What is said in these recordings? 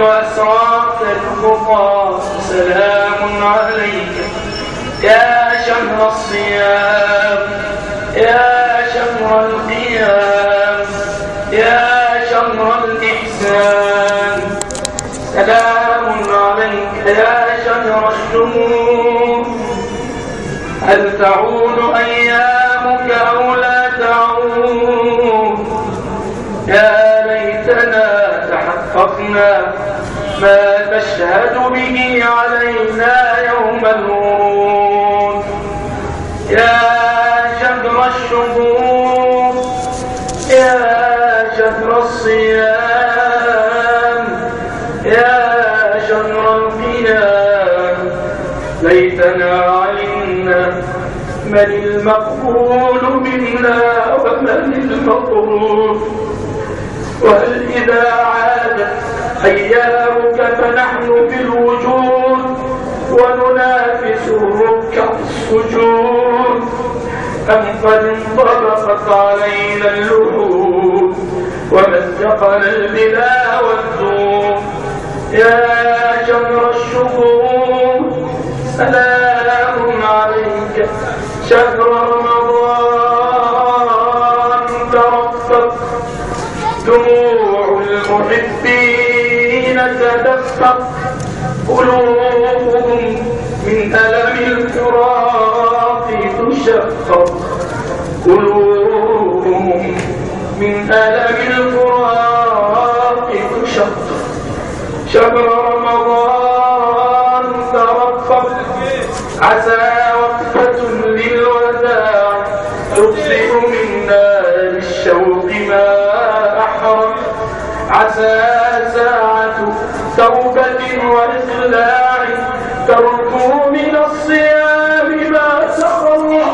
وأسرارك الخطى سلام عليك. يا شهر الصيام يا شهر القيام يا شهر الإحسان. سلام عليك يا شهر الشهور. هل تعود أيامك أو لا تعود؟ يا ليتنا تحققنا ما تشهد به علينا يوم الورود يا شهر الشهور يا شهر الصيام يا شهر القيام ليتنا علمنا من المقبول منا ومن المطروف وإذا عادت أيامك فنحن بالوجود وننافس الركع السجود. أم قد انطبقت علينا اللحود ومزقنا البلا والذوب يا جمر الشهور سلام عليك شهر رمضان. دموع المحبين تدفق قلوبهم من ألم الفراق تشقق قلوبهم من ألم الفراق تشقق شهر رمضان ترقب عسى عسى ساعة توبة وإصلاح تركوا من الصيام ما سخر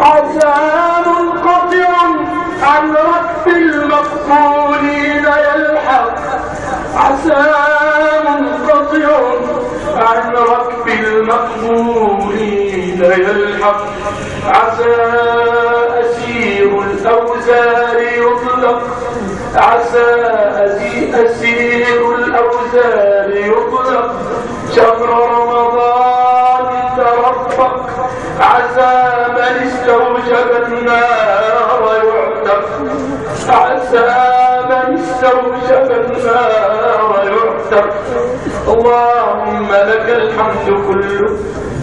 عسان قطع عن رب المقبولين يلحق. عسان قطع عن رب المقبولين يلحق. عسى أسير الأوزار يطلق. عسى أسير الأوزان يطلق شهر رمضان ترفق عسى من استوجب النار يعتق. عسى من استوجب النار يعتق. الله الحمد كله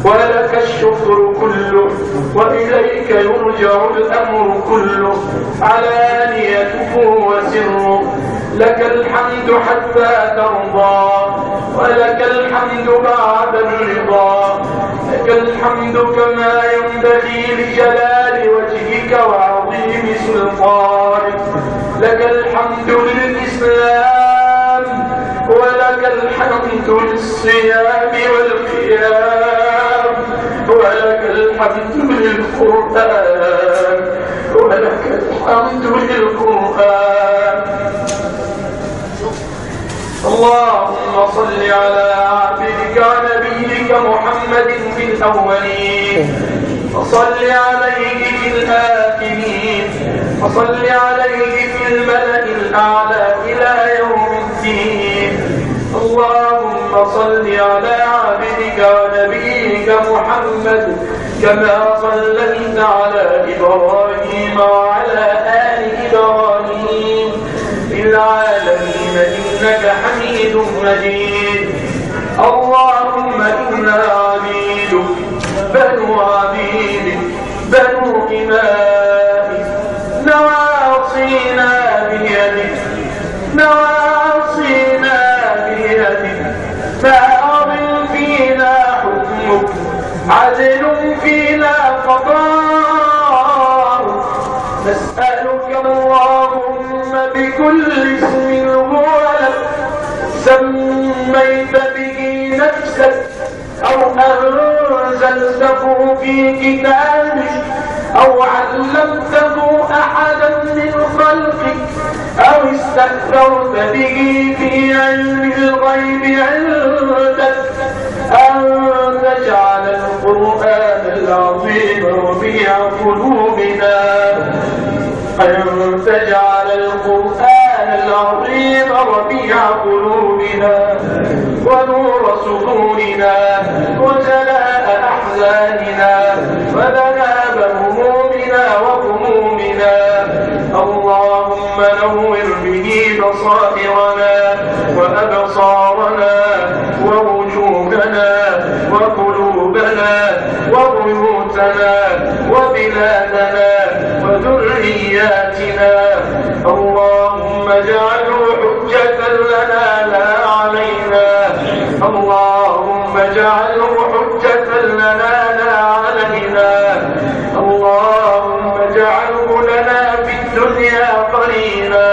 ولك الشكر كله وإليك يرجع الأمر كله على نيته وسره لك الحمد حتى ترضى ولك الحمد بعد الرضا لك الحمد كما ينبغي لجلال وجهك وعظيم سلطانك لك الحمد للإسلام الصيام والقيام ولك الحمد للقرآن ولك الحمد للقرآن. اللهم صل على عبدك ونبيك محمد في الأولين وصل عليه في الآخرين وصل عليه في الملأ الأعلى إلى يوم الدين. الله صل على عبدك ونبيك محمد كما صليت على إبراهيم وعلى آل إبراهيم في العالمين إنك حميد مجيد. اللهم إنا عبيدك بل عبيدك عدل فينا قضاء. نسألك اللهم بكل اسم هو سميت به نفسك أو أنزلته في كتابك أو علمته أحدا من خلقك أو استأثرت به في علم الغيب عندك. أن نجعل القرآن العظيم ربيع قلوبنا. أن تجعل القرآن العظيم ربيع قلوبنا ونور صدورنا وجلاء أحزاننا وذهاب همومنا وغمومنا. اللهم نور به بصائرنا وأبصارنا أموالنا وقلوبنا وبيوتنا وبلادنا وذرياتنا. اللهم اجعله حجة لنا لا علينا. اللهم اجعله حجة لنا لا علينا. اللهم اجعله لنا في الدنيا قرينا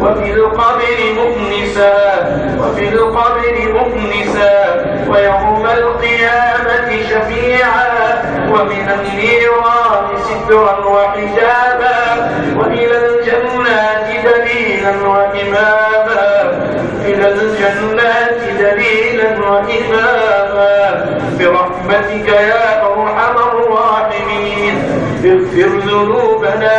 وفي القبر مؤنسا. وفي القبر مؤنسا. ويوم القيامة شفيعا ومن النيران سترا وحجابا وإلى الجنات دليلا وإماما. إلى الجنات دليلا وإماما. برحمتك يا أرحم الراحمين. اغفر ذنوبنا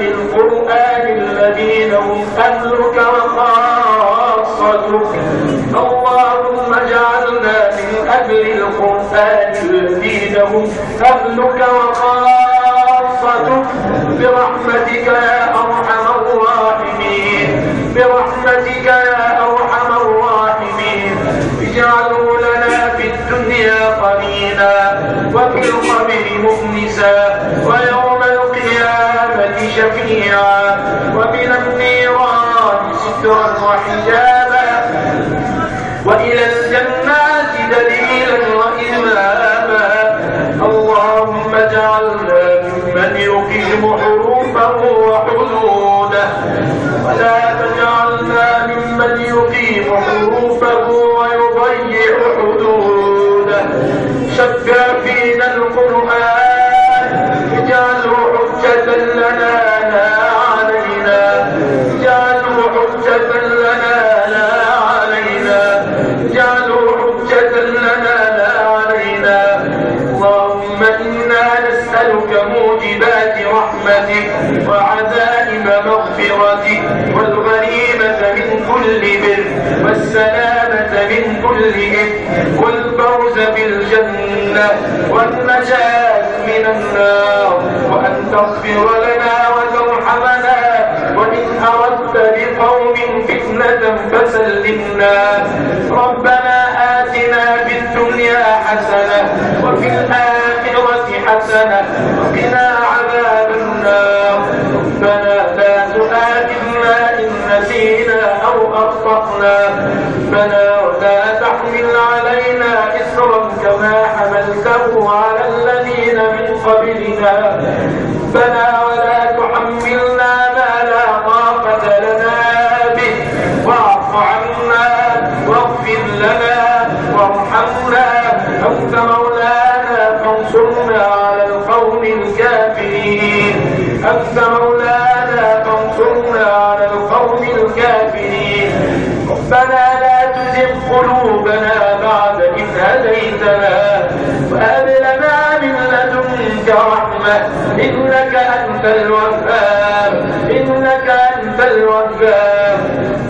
للقرآن الذين هم أهلك وخاصتك. اللهم اجعلنا من أهل القرآن الذين هم أهلك وخاصتك. برحمتك يا أرحم شفيعا والسلامة من كل إثم والفوز بالجنة والنجاة من النار وأن تغفر لنا وترحمنا وإن أردت لقوم فتنة فسلمنا ربنا آتنا في الدنيا حسنة وفي الآخرة حسنة ربنا ولا تحمل علينا إسرا كما حملته على الذين من قبلنا. فلا أنت الوهاب إنك أنت الوهاب.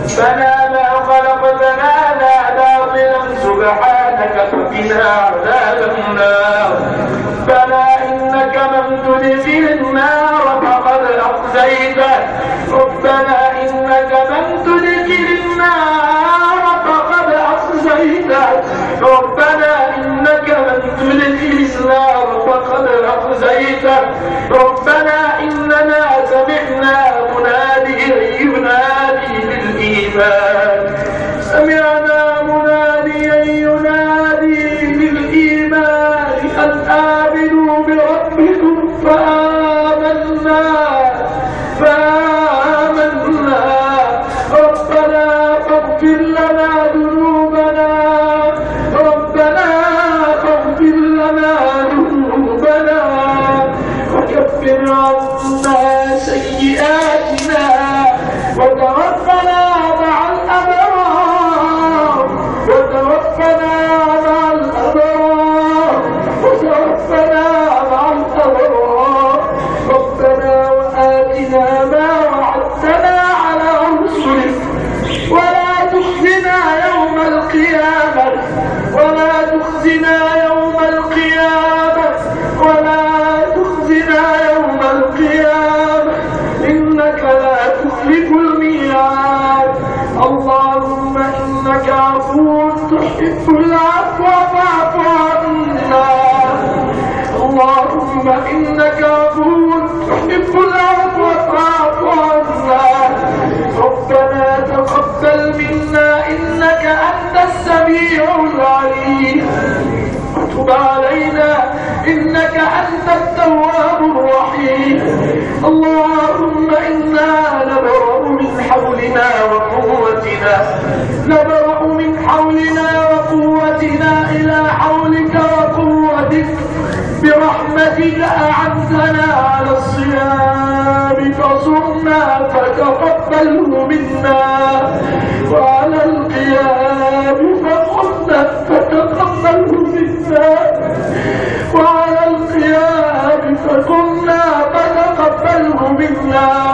فلا ما خلقتنا لا باطلا سبحانك فقنا عذاب النار. فلا إنك من تدخل النار فقد أخزيته. ربنا إنك من تدخل النار فقد أخزيته. ربنا إنك من تدخل النار فقد أخزيته. ربنا السميع العليم. وتب علينا إنك أنت التواب الرحيم. اللهم إنا نبرأ من حولنا وقوتنا. نبرأ من حولنا وقوتنا إلى حولك وقوتك. برحمتك أعزنا على الصيام فصرنا فتقبله منا. اللہ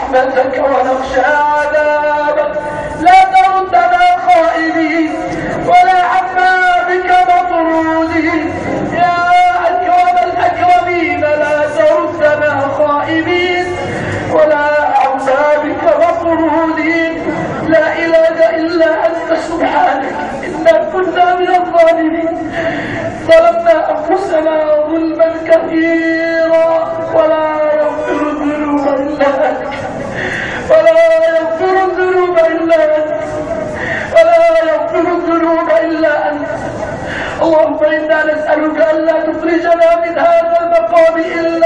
رحمتك ونخشى عذابك. لا تردنا خائبين ولا عما بك مطرودين. يا أكرم الأكرمين لا تردنا خائبين ولا عما بك مطرودين. لا إله إلا أنت سبحانك إنا كنا من الظالمين. ظلمنا أنفسنا ظلما كثيرا ولا يغفر الذنوب إلا أنت ولا يغفر الذنوب إلا أنت اللهم فإنا نسألك ألا تخرجنا من هذا المقام إلا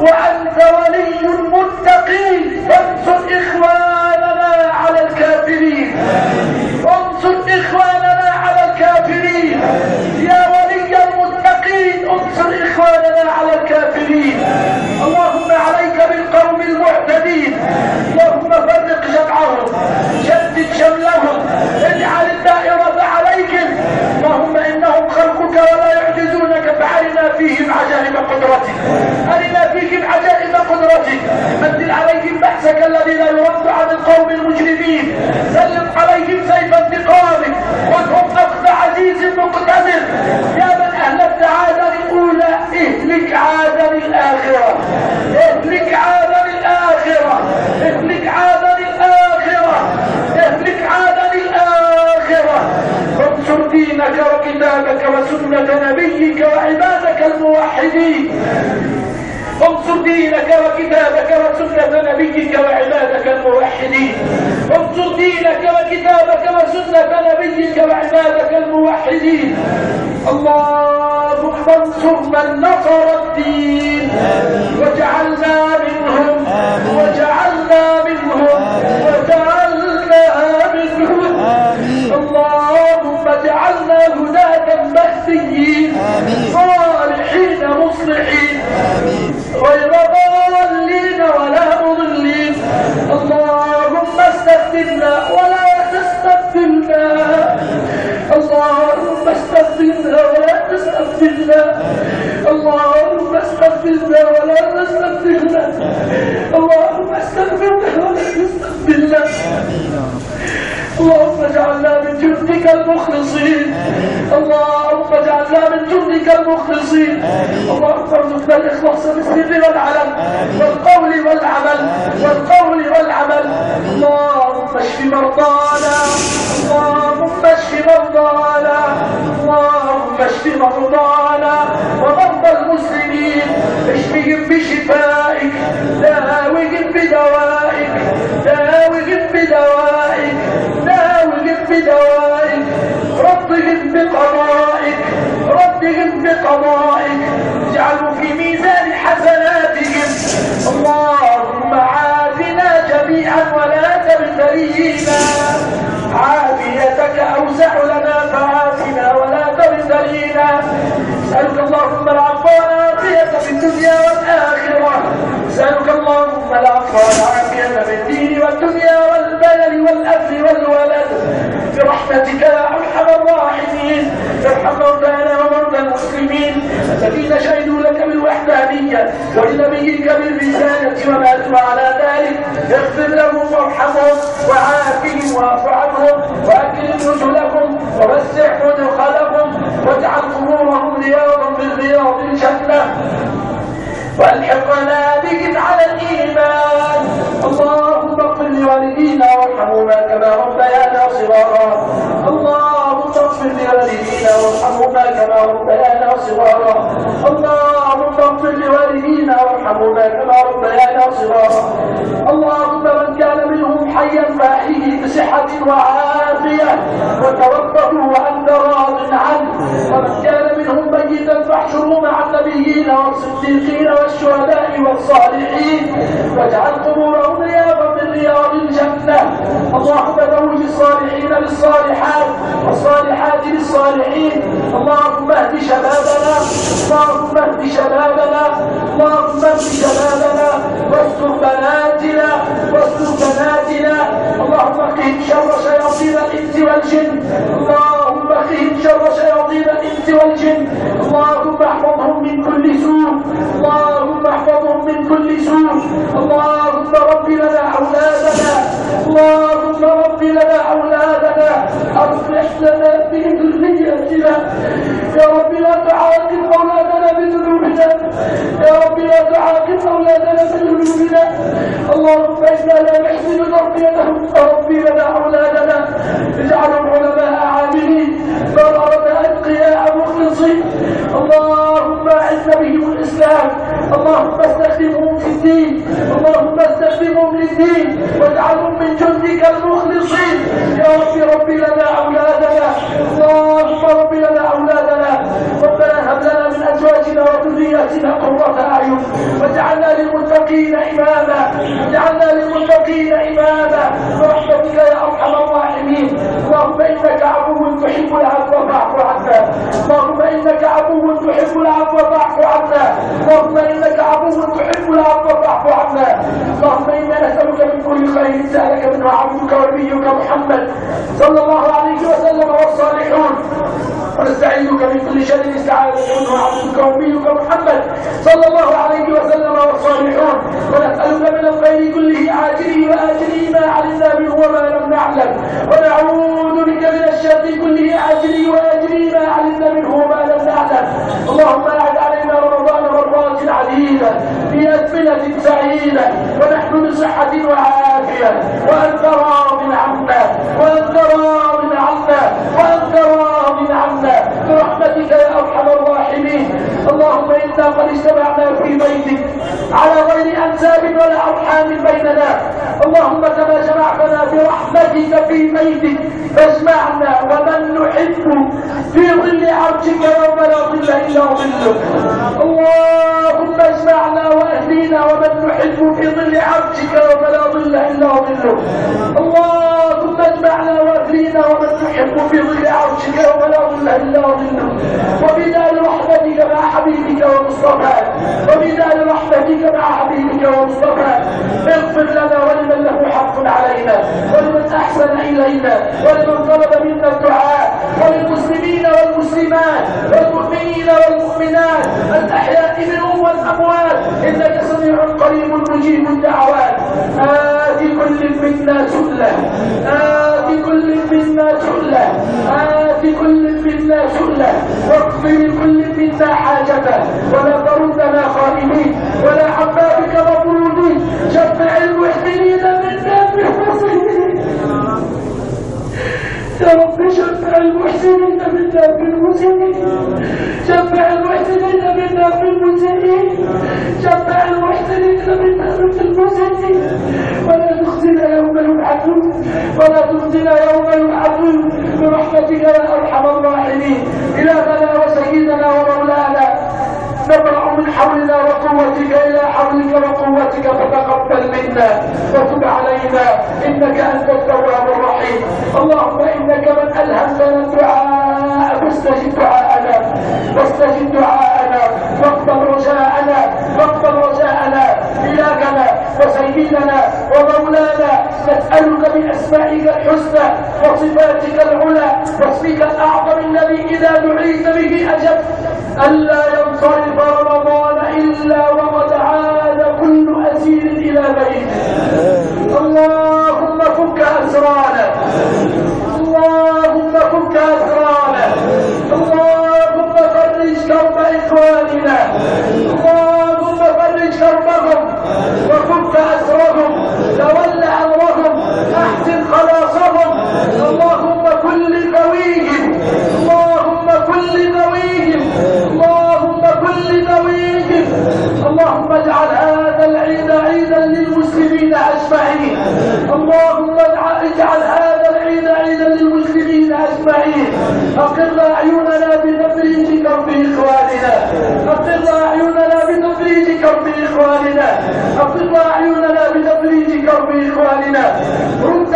وأنت ولي المتقين. فانصر إخواننا على الكافرين. انصر إخواننا على الكافرين. يا ولي المتقين انصر إخواننا على الكافرين. اللهم عليك بالقوم المعتدين. اللهم فرق جمعهم شدد شملهم اجعل الدائرة عليهم. اللهم إنهم خلقك ولا يعجزونك فعلنا فيهم عجائب قدرتك. عليهم عجائب قدرتك مدل عليهم بأسك الذي لا يرد عن القوم المجرمين. سلط عليهم سيف انتقامك. خذهم أخذ عزيز مقتدر. يا من أهلكت عادا الأولى اهلك عادا الآخرة. اهلك عادا الآخرة. اهلك عادا الآخرة. اهلك عادا الآخرة. وانصر دينك وكتابك وسنة نبيك وعبادك الموحدين. انصر دينك وكتابك وسنة نبيك وعبادك الموحدين. انصر دينك وكتابك وسنة نبيك وعبادك الموحدين. اللهم انصر من نصر الدين. وجعلنا منهم استغفرك ولا نستغفر لك اللهم استغفرك ولا نستغفر لك اللهم اجعلنا من جندك المخلصين اللهم اجعلنا من جندك المخلصين اللهم ارزقنا الاخلاص في السر والعلم والقول والعمل والقول والعمل اللهم اشف مرضانا اللهم اشف مرضانا اللهم اشف مرضانا. بشفائك داوهم بدوائك داوهم بدوائك داوهم بدوائك. ردهم بقضائك ردهم بقضائك. اجعله في ميزان حسناتهم. اللهم عافنا جميعا ولا تبتلينا عافيتك أوسع لنا فعافنا ولا تبتلينا نسألك اللهم العفو والعافية في الدنيا والآخرة. أسألك اللهم العفو والعافية في الدين والدنيا والبلد والأهل والولد. برحمتك يا أرحم الراحمين. ارحم موتانا وموتى المسلمين. الذين شهدوا لك بالوحدانية ولنبيك بالرسالة وماتوا على ذلك. اغفر لهم وارحمهم وعافهم واعف عنهم وأكرم نزلهم ووسع مدخلهم واجعل قبورهم رياضا من رياض الجنة. والحقنا على الإيمان. اللهم اغفر لوالدينا وارحمهما كما ربيانا صغارا. اللهم اغفر لوالدينا وارحمهما كما ربيانا صغارا. اللهم اغفر لوالدينا وارحمهما كما ربيانا صغارا. اللهم من كان منهم حيا فأحيا بصحة وعافية. وتوفه عن راض عنه ومن كان منهم ميتا فاحشروا مع النبيين والصديقين والشهداء والصالحين. واجعل قبورهم رياضا من رياض الجنة. اللهم زوج الصالحين للصالحات. واجر الصالحين. اللهم اهد شبابنا اللهم اهد شبابنا اللهم اهد شبابنا. واستر بناتنا واستر بناتنا اللهم اقهم شر شياطين الإنس والجن. اللهم اقهم شر شياطين الإنس والجن. اللهم احفظهم من كل سوء. اللهم احفظهم من كل سوء. اللهم رب لنا أولادنا. اللهم رب لنا أولادنا. واصلح لنا في ذريتنا يا رب لا تعاقب اولادنا بذنوبنا يا رب لا تعاقب اولادنا بذنوبنا اللهم أنا لا نحسن تربيتهم فربي لنا اولادنا اجعلهم علماء عاملين فالارض اتقياء مخلصين اللهم اعز بهم الاسلام اللهم استخدمهم في الدين اللهم استخدمهم للدين واجعلهم من جندك المؤمن يا رب ربي لنا أولادنا اللهم رب لنا أولادنا. ربنا هب لنا من أزواجنا وذرياتنا قرة أعين. واجعلنا للمتقين إماما. واجعلنا للمتقين إماما. برحمتك يا أرحم الراحمين. اللهم إنك عفو تحب العفو فاعف عنا. اللهم إنك عفو تحب العفو فاعف عنا. اللهم إنك حافظ تحب الأرض وتعفو عنا اللهم أنا نسالك من كل خير سالك منه عبدك ونبيك محمد صلى الله عليه وسلم والصالحون ونستعينك من كل شر استعاذك منه عبدك ونبيك محمد صلى الله عليه وسلم والصالحون ونسالك من الخير كله عاجلي واجله ما علمنا منه وما لم نعلم۔ ونعوذ بك من الشر كله عاجلي واجله ما علمنا منه وما لم نعلم۔ اللهم العليلة أزمنة سعيدة ونحن بصحة وعافية وأنت راض عنا وأنت راض عنا وأنت راض عنا. برحمتك يا أرحم الراحمين. اللهم إنا قد اجتمعنا في بيتك على غير أنساب ولا أرحام بيننا. اللهم كما جمعتنا برحمتك في بيتك فاجمعنا ومن نحب في ظل عرشك يوم لا ظل إلا ظلك الله اللهم اجمعنا واهلينا ومن نحب في ظل عرشك وفلا ظل إلا ظله. اللهم اجمعنا واهلينا ومن نحب في ظل عرشك وفلا ظل إلا ظله. وبدال رحمتك مع حبيبك ومصطفى. وبدال رحمتك مع حبيبك ومصطفى. اغفر لنا ولمن له حق علينا ولمن أحسن إلينا ولمن طلب منا الدعاء. والمسلمات والمؤمنين والمؤمنات الأحياء منهم والأموات. إنك سميع قريب مجيب الدعوات. آت كل منا سلة آت كل منا سلة آت كل منا سلة واقضي لكل منا حاجته ولا تردنا خائبين ولا عما مفرودين جمع الوحدة رب اشفع المحسنين منا بالمسلمين شفع المحسنين منا بالمسلمين شفع المحسنين منا بالمسلمين ولا تخزنا يوم يبعثون ولا تخزنا يوم يبعثون برحمتك يا ارحم الراحمين الهنا وسيدنا ومولانا حولنا وقوتك إلى حولك وقوتك فتقبل منا وتب علينا. إنك أنت التواب الرحيم. اللهم إنك من ألهمنا الدعاء فاستجب دعاءنا واستجب دعاءنا واقبل رجاءنا واقبل رجاءنا. الهنا وسيدنا ومولانا. نسألك بأسمائك الحسنى وصفاتك العلى واسمك الأعظم الذي إذا دعيت به أجبت. ألا ينصرف رمضان إلا ان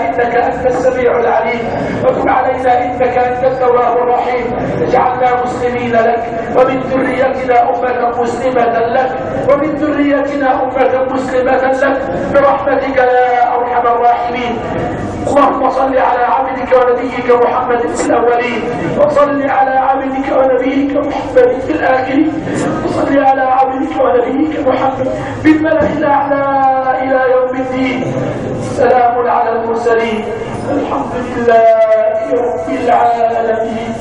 إنك أنت السميع العليم. وتب علينا إنك أنت التواب الرحيم. اجعلنا مسلمين لك. ومن ذريتنا أمة مسلمة لك. ومن ذريتنا أمة مسلمة لك. برحمتك يا أرحم الراحمين. اللهم صل على عبدك ونبيك محمد في الأولين وصل على عبدك ونبيك محمد في الآخرين وصل على عبدك ونبيك محمد في الملأ الأعلى إلى يوم الدين. سلام على المرسلين الحمد لله رب العالمين.